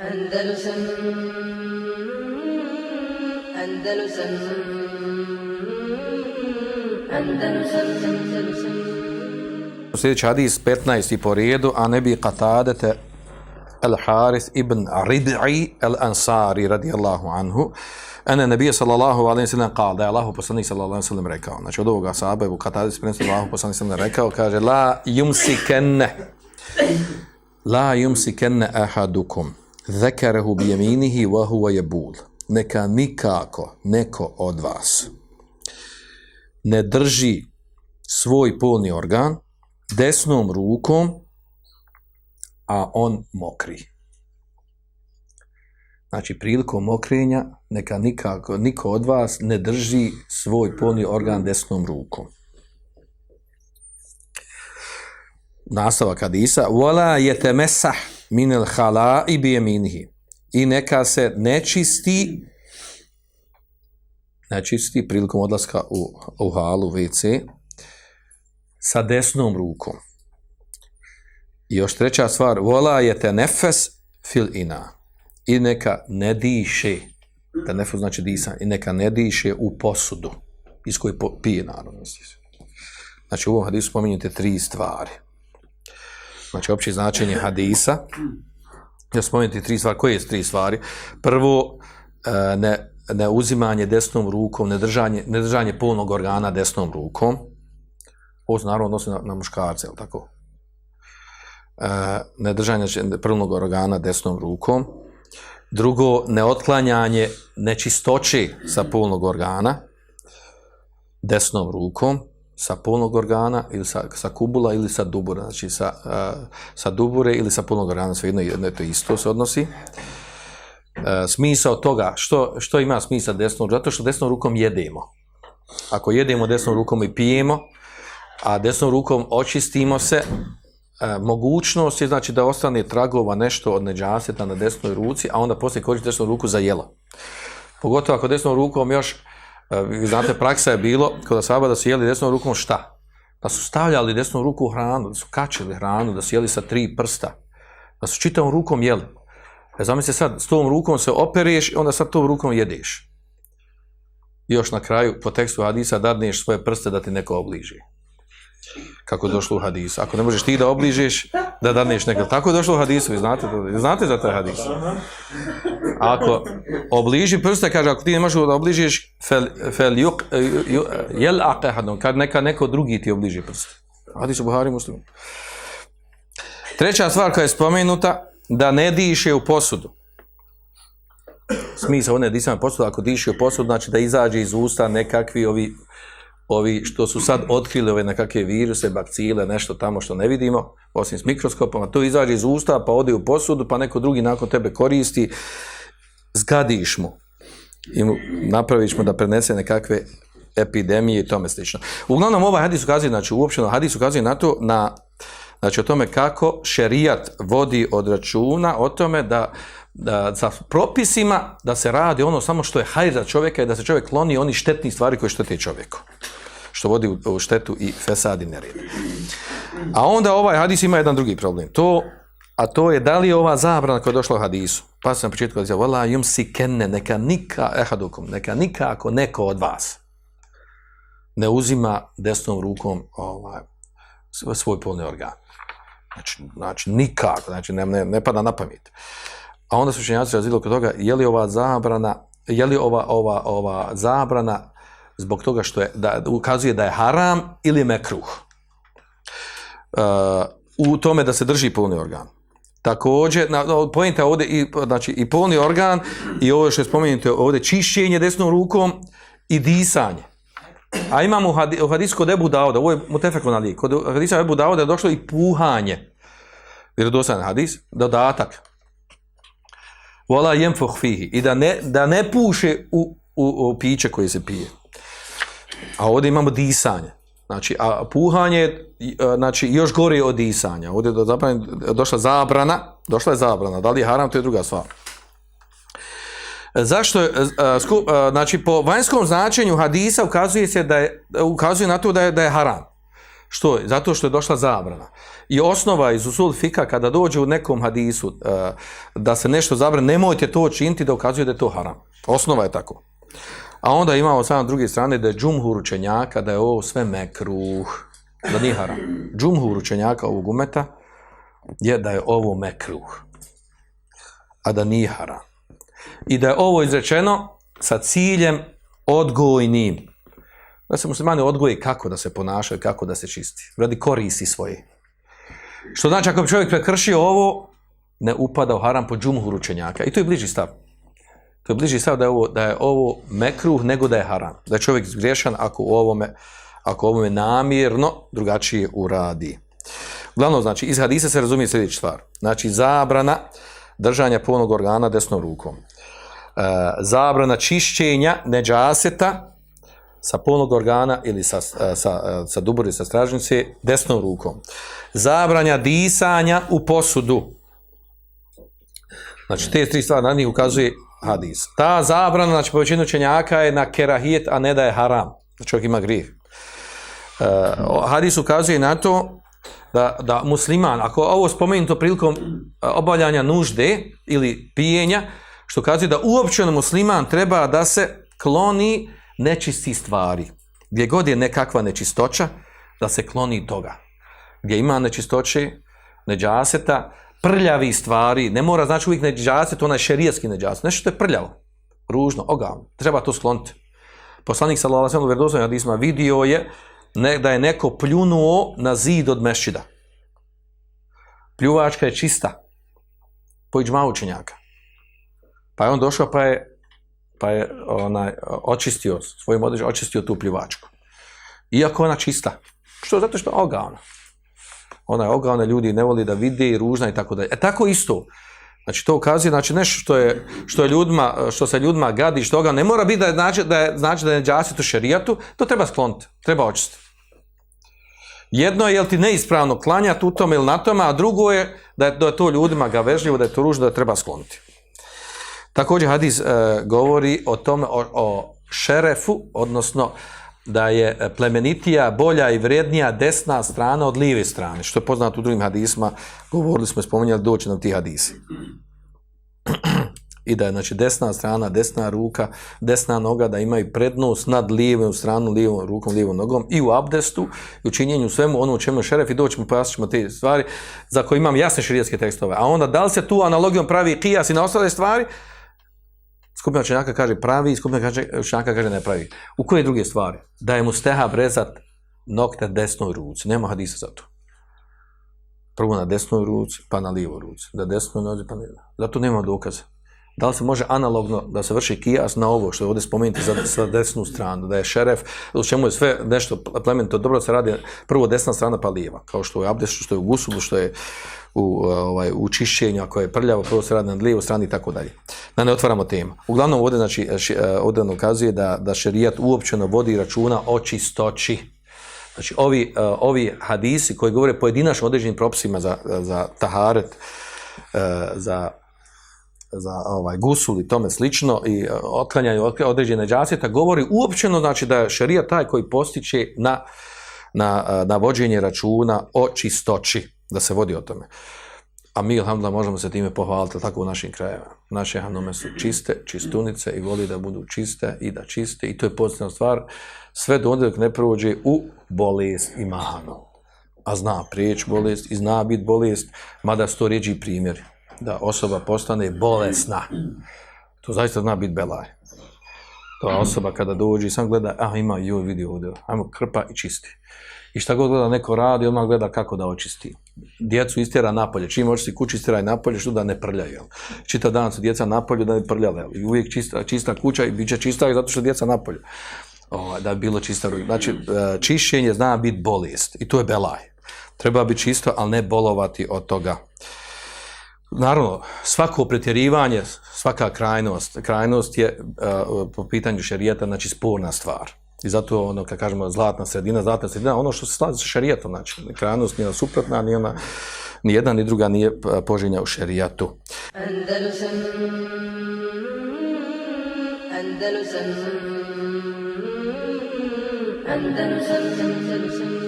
أندلس أندلس أندلس أندلس سيدي شهادي 15 يبوريد عن ابي قتاده الحارث ابن ردعي الانصاري رضي الله عنه ان النبي صلى الله عليه وسلم قال دعا الله بصني صلى الله عليه وسلم ركا نشو دوغا صاحب ابو قتاده صلى الله عليه وسلم ركا وكاج لا يمسكن لا يمسكن احدكم zekarehu bi jeminihi wa huwa jebul. Neka nikako neko od vas ne drži svoj polni organ desnom rukom, a on mokri. Znači, prilikom mokrenja neka nikako, niko od vas ne drži svoj polni organ desnom rukom. Nastavak hadisa. Vola je minel hala i bijeminihi. I neka se nečisti nečisti prilikom odlaska u, u halu, WC, sa desnom rukom. I još treća stvar, vola je te nefes fil ina. I neka ne diše, te nefes znači disan, i neka ne diše u posudu, iz koje pije naravno. Znači u ovom hadisu spominjete tri stvari. Znači opće značenje hadisa, ja spominjete tri stvari, koje je tri stvari? Prvo, e, ne, ne uzimanje desnom rukom, ne držanje, ne držanje polnog organa desnom rukom, ovo se naravno odnosi na, na muškarce, jel tako? E, nedržanje prvnog organa desnom rukom. Drugo, neotklanjanje nečistoće sa polnog organa desnom rukom, sa polnog organa ili sa, sa kubula ili sa dubura, znači sa, uh, sa dubure ili sa polnog organa, sve jedno, jedno je to isto se odnosi. Uh, smisao toga, što, što ima smisla desnom, zato što desnom rukom jedemo. Ako jedemo desnom rukom i pijemo, a desnom rukom očistimo se, e, mogućnost je znači da ostane tragova nešto od neđaseta na desnoj ruci, a onda poslije koristiti desnu ruku za jelo. Pogotovo ako desnom rukom još, e, znate, praksa je bilo kod saba da su jeli desnom rukom šta? Da su stavljali desnu ruku u hranu, da su kačili hranu, da su jeli sa tri prsta, da su čitavom rukom jeli. E, zamisli sad, s tom rukom se opereš i onda sa tom rukom jedeš. Još na kraju, po tekstu hadisa, dadneš svoje prste da ti neko obliži kako je došlo u hadisu. Ako ne možeš ti da obližiš, da daneš nekako. Tako je došlo u hadisu, vi znate, znate za taj hadis. Ako obliži prste, kaže, ako ti ne možeš da obližiš, fel, fel juk, juk, jel aqehadom, kad neka neko drugi ti obliži prste. Hadis u Buhari muslimu. Treća stvar koja je spomenuta, da ne diše u posudu. Smisao one disanje posudu, ako diše u posudu, znači da izađe iz usta nekakvi ovi ovi što su sad otkrili ove nekakve viruse, bakcile, nešto tamo što ne vidimo, osim s mikroskopom, to izađe iz usta, pa ode u posudu, pa neko drugi nakon tebe koristi, zgadiš mu i napraviš mu da prenese nekakve epidemije i tome slično. Uglavnom, ovaj hadis ukazuje, znači uopšteno hadis ukazuje na to, na, znači o tome kako šerijat vodi od računa, o tome da, da sa propisima da se radi ono samo što je hajr za čovjeka i da se čovjek kloni oni štetni stvari koje štete čovjeku što vodi u štetu i fesad i nered. A onda ovaj hadis ima jedan drugi problem. To, a to je da li je ova zabrana koja je došla u hadisu. Pa sam početku hadisa, vala jum si kenne, neka nika, ehadukum, neka nikako neko od vas ne uzima desnom rukom ovaj, svoj polni organ. Znači, znači nikako, znači ne, ne, ne pada na pamet. A onda su učenjaci razvili kod toga, je li ova zabrana, je li ova, ova, ova zabrana zbog toga što je, da, ukazuje da je haram ili mekruh. Uh, u tome da se drži polni organ. Također, na, pojenta ovdje i, znači, i polni organ i ovo što je spomenuto ovdje, čišćenje desnom rukom i disanje. A imamo u, hadi, u hadisku kod Ebu Dauda, ovo je mutefekon ali, kod hadisa Ebu Dauda je došlo i puhanje. Vjerodosan hadis, dodatak. Vola jemfoh fihi. I da ne, da ne puše u, u, u piće koje se pije. A ovdje imamo disanje. Znači, a puhanje, znači, još gore od disanja. Ovdje je zapravo došla zabrana, došla je zabrana, da li je haram, to je druga stvar. Zašto je, znači, po vanjskom značenju hadisa ukazuje se da je, ukazuje na to da je, da je haram. Što je? Zato što je došla zabrana. I osnova iz usul fika kada dođe u nekom hadisu e, da se nešto zabrane, nemojte to činiti da ukazuje da je to haram. Osnova je tako. A onda imamo samo druge strane da je džumhur učenjaka, da je ovo sve mekruh, da nije haram. Džumhur učenjaka ovog umeta je da je ovo mekruh, a da nije haram. I da je ovo izrečeno sa ciljem odgojnim. Da se muslimani odgoji kako da se ponašaju, kako da se čisti. Radi koristi svoje. Što znači ako bi čovjek prekršio ovo, ne upada u haram po džumhur učenjaka. I to je bliži stav. To je bliži stav da je ovo, da je ovo mekruh nego da je haram. Da je čovjek zgriješan ako ovome, ako ovome namjerno drugačije uradi. Uglavnom, znači, iz hadisa se razumije sljedeća stvar. Znači, zabrana držanja polnog organa desnom rukom. E, zabrana čišćenja neđaseta sa polnog organa ili sa, e, sa, e, sa duburi sa stražnice desnom rukom. Zabranja disanja u posudu. Znači, te tri stvari na njih ukazuje hadis. Ta zabrana, znači, po većinu učenjaka je na kerahijet, a ne da je haram. Da čovjek ima grijeh. Uh, hadis ukazuje na to da, da musliman, ako ovo spomenuto prilikom uh, obavljanja nužde ili pijenja, što kaže da uopćeno musliman treba da se kloni nečisti stvari. Gdje god je nekakva nečistoća, da se kloni toga. Gdje ima nečistoće, neđaseta, prljavi stvari, ne mora znači uvijek neđaset, onaj šerijski neđaset, nešto što je prljavo, ružno, ogavno, treba to skloniti. Poslanik sallallahu alejhi ve vjerodostojnim hadisima vidio je ne, da je neko pljunuo na zid od mešćida. Pljuvačka je čista. Po iđma učenjaka. Pa je on došao pa je, pa je onaj, očistio, svojim određem očistio tu pljuvačku. Iako ona čista. Što? Zato što je ogavna. Ona je ogavna, ljudi ne voli da vide ružna i tako dalje. E tako isto. Znači to ukazuje, znači nešto što je, što je ljudima, što se ljudima gadi, što ga ne mora biti da je znači da je, znači da je džasit u šerijatu, to treba skloniti, treba očistiti. Jedno je jel ti neispravno klanjati u tome ili na tome, a drugo je da je, da je to ljudima ga vežljivo, da je to ružno, da treba skloniti. Također hadis e, govori o tome, o, o šerefu, odnosno da je plemenitija, bolja i vrednija desna strana od lijeve strane, što je poznato u drugim hadisma, govorili smo i spominjali doći nam ti hadisi. I da je znači desna strana, desna ruka, desna noga da imaju prednost nad lijevom stranom, lijevom rukom, lijevom nogom i u abdestu i u činjenju svemu ono u čemu je šeref i doćemo pojasnit ćemo te stvari za koje imam jasne širijetske tekstove. A onda da li se tu analogijom pravi kijas i na ostale stvari, Skupina učenjaka kaže pravi, skupina učenjaka kaže ne pravi. U koje druge stvari? Da je mu steha brezat nokte desnoj ruci. Nema hadisa za to. Prvo na desnoj ruci, pa na lijevoj ruci. Da desnoj nozi, pa na. Zato nema dokaza. Da li se može analogno da se vrši kijas na ovo što je ovdje spomenuti za, za desnu stranu, da je šeref, u čemu je sve nešto plemenito, dobro se radi prvo desna strana pa lijeva, kao što je abdest, što je u što je u, ovaj, u čišćenju, ako je prljavo, prvo se radi na lijevoj strani i tako dalje. Da ne otvaramo temu. Uglavnom, ovdje, znači, ši, ovdje ukazuje da, da šerijat uopćeno vodi računa o čistoći. Znači, ovi, ovi hadisi koji govore pojedinačno određenim propisima za, za taharet, za za ovaj gusul i tome slično i otklanjaju određene džaseta, govori uopćeno znači da je šerija taj koji postiče na, na, na vođenje računa o čistoći, da se vodi o tome. A mi, alhamdulillah, možemo se time pohvaliti tako u našim krajevima. Naše hanome su čiste, čistunice i voli da budu čiste i da čiste i to je pozitivna stvar sve do onda dok ne prođe u bolest i mahanu. A zna prijeć bolest i zna biti bolest, mada su to rijeđi primjeri da osoba postane bolesna. To zaista zna biti belaj. To je osoba kada dođe i sam gleda, a ima joj vidi ovdje, ajmo krpa i čisti. I šta god gleda neko radi, odmah gleda kako da očisti. Djecu istjera napolje, čim očisti kući istjeraj napolje, što da ne prljaju. Čita dan su djeca napolju da ne prljale. I uvijek čista, čista kuća i bit će čista zato što djeca napolju. O, da bi bilo čista. Znači, e, čišćenje zna biti bolest i to je belaj. Treba biti čisto, ali ne bolovati od toga. Naravno, svako pretjerivanje, svaka krajnost, krajnost je uh, po pitanju šerijeta, znači sporna stvar. I zato ono, kad kažemo zlatna sredina, zlatna sredina, ono što se slazi sa šerijetom, znači krajnost nije suprotna, ni ona, ni jedna ni druga nije požinja u šerijatu. Andalusam, Andalusam, Andalusam,